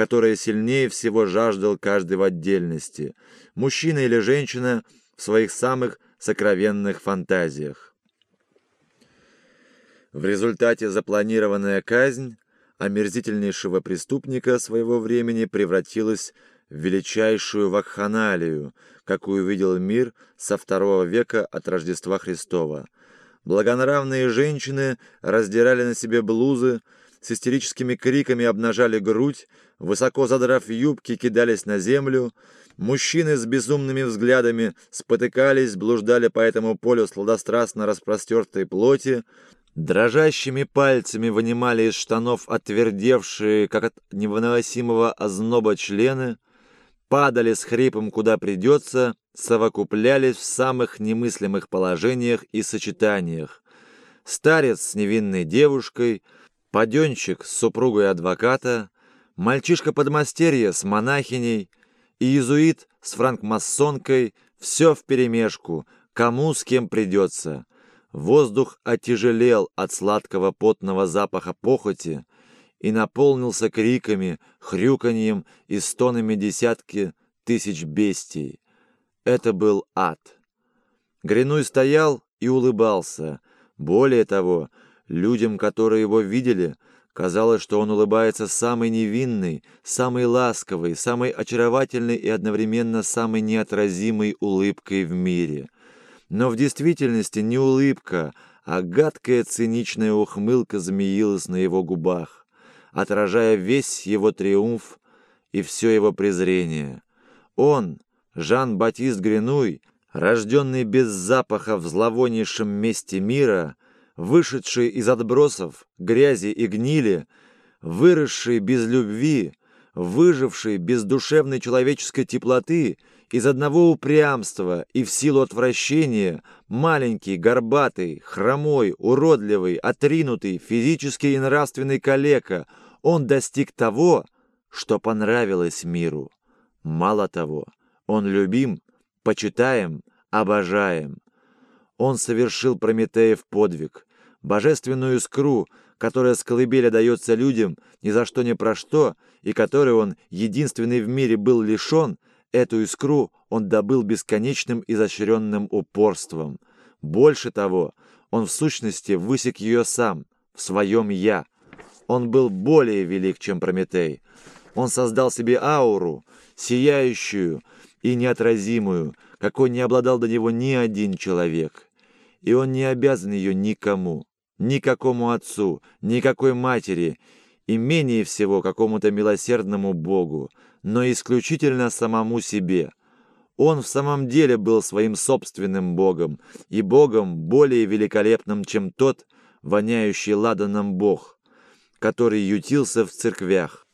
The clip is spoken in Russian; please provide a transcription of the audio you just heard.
которое сильнее всего жаждал каждый в отдельности, мужчина или женщина в своих самых сокровенных фантазиях. В результате запланированная казнь омерзительнейшего преступника своего времени превратилась в величайшую вакханалию, какую видел мир со второго века от Рождества Христова. Благонравные женщины раздирали на себе блузы, с истерическими криками обнажали грудь, высоко задрав юбки, кидались на землю. Мужчины с безумными взглядами спотыкались, блуждали по этому полю сладострастно распростертой плоти, дрожащими пальцами вынимали из штанов отвердевшие, как от невыносимого озноба члены, падали с хрипом куда придется, совокуплялись в самых немыслимых положениях и сочетаниях. Старец с невинной девушкой, паденщик с супругой адвоката, мальчишка-подмастерье с монахиней и иезуит с франкмассонкой — все вперемешку, кому с кем придется. Воздух отяжелел от сладкого потного запаха похоти и наполнился криками, хрюканьем и стонами десятки тысяч бестий. Это был ад. Гринуй стоял и улыбался. Более того, людям, которые его видели, казалось, что он улыбается самой невинной, самой ласковой, самой очаровательной и одновременно самой неотразимой улыбкой в мире. Но в действительности не улыбка, а гадкая циничная ухмылка змеилась на его губах, отражая весь его триумф и все его презрение. Он, Жан-Батист Гринуй, рожденный без запаха в зловоннейшем месте мира, вышедший из отбросов, грязи и гнили, выросший без любви, выживший без душевной человеческой теплоты, из одного упрямства и в силу отвращения, маленький, горбатый, хромой, уродливый, отринутый, физически и нравственный калека, он достиг того, что понравилось миру. Мало того, он любим, почитаем, обожаем. Он совершил Прометеев подвиг, божественную искру, которая с колыбели дается людям ни за что ни про что, и которой он, единственный в мире, был лишен, эту искру он добыл бесконечным изощренным упорством. Больше того, он в сущности высек ее сам, в своем «я». Он был более велик, чем Прометей. Он создал себе ауру, сияющую и неотразимую, какой не обладал до него ни один человек. И он не обязан ее никому никакому отцу, никакой матери, и менее всего какому-то милосердному Богу, но исключительно самому себе. Он в самом деле был своим собственным Богом, и Богом более великолепным, чем тот, воняющий ладаном Бог, который ютился в церквях.